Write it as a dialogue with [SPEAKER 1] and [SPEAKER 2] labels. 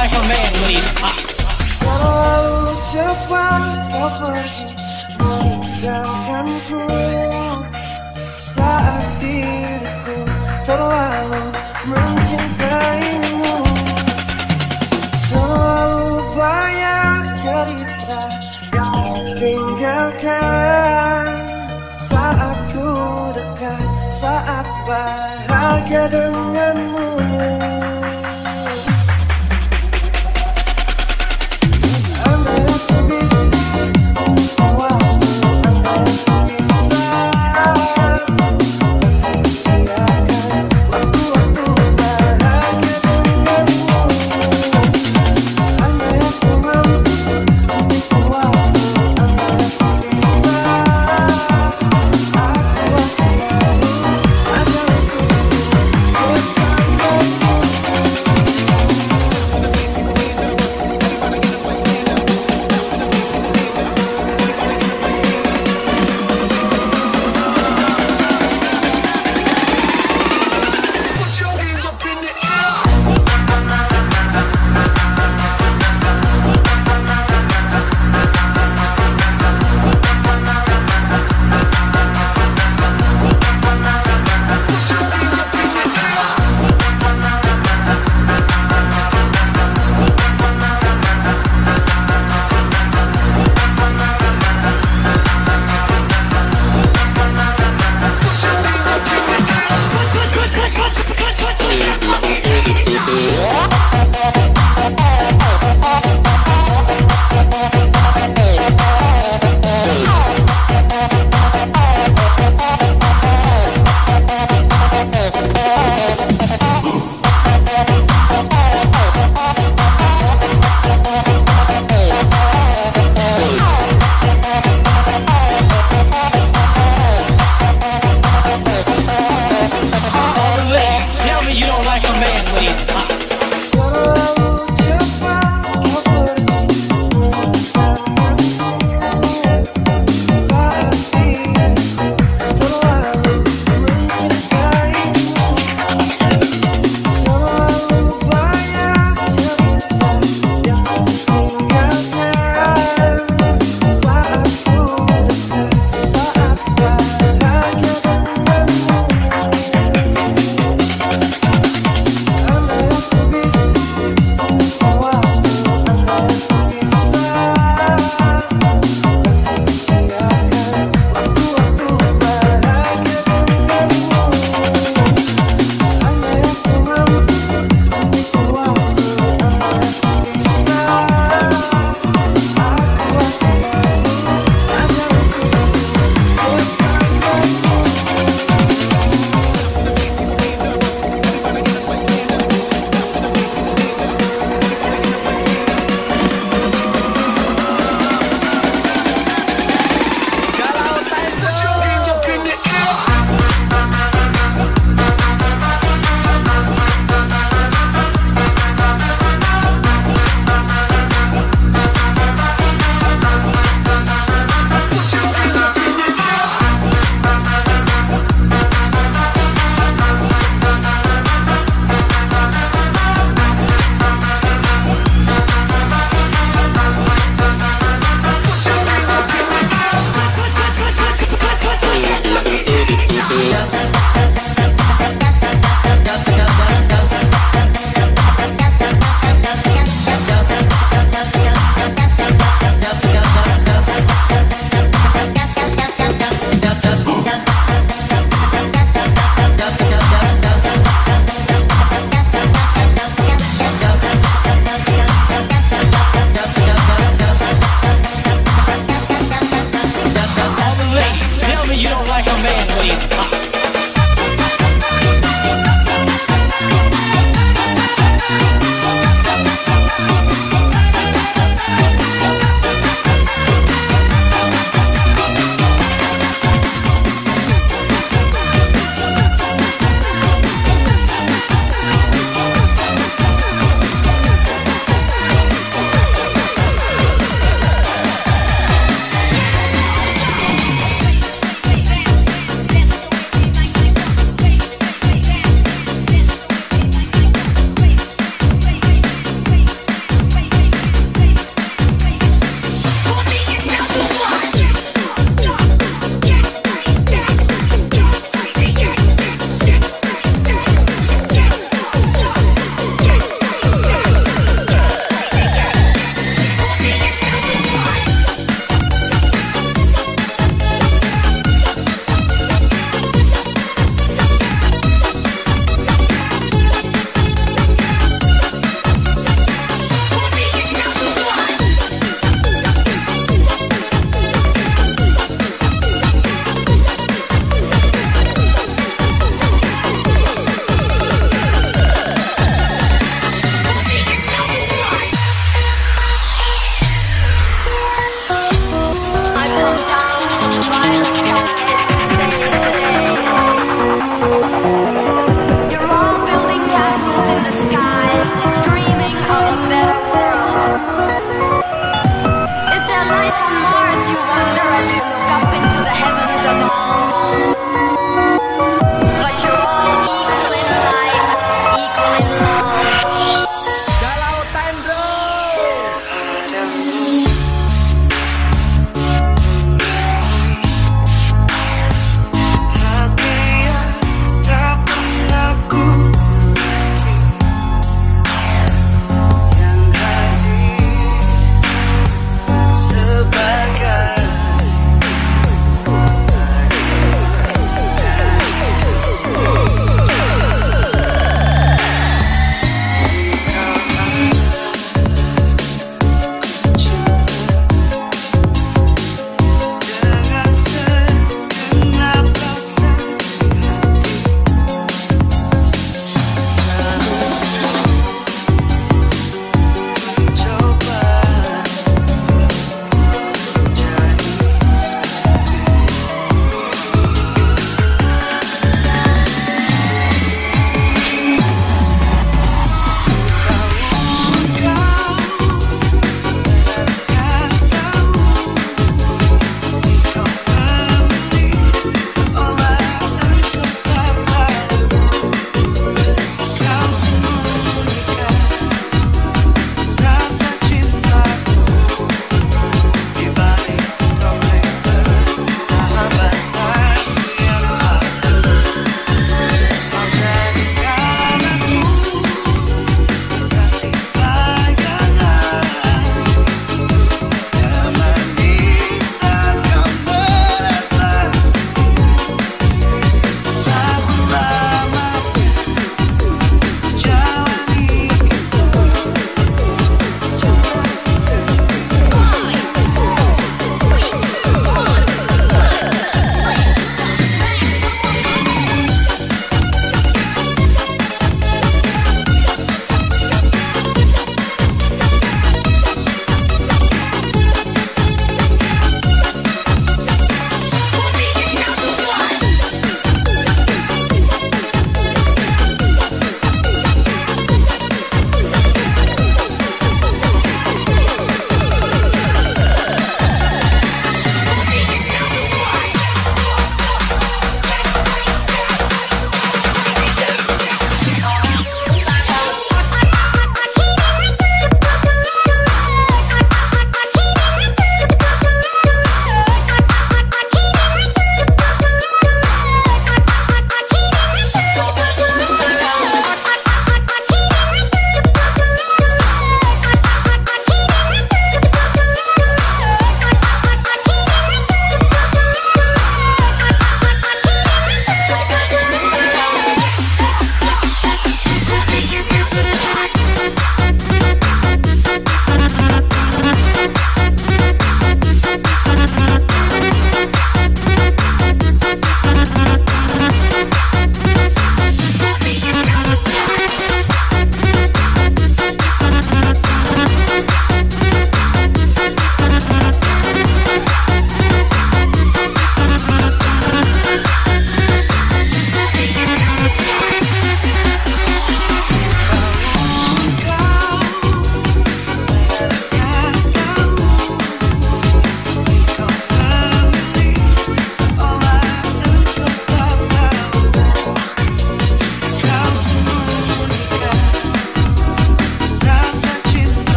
[SPEAKER 1] like a man when he's hot.
[SPEAKER 2] Terlalu cepat kau pergi meninggalkanku saat diriku terlalu mencintaimu. Terlalu banyak cerita yang kau tinggalkan saat ku dekat saat bahagia denganmu.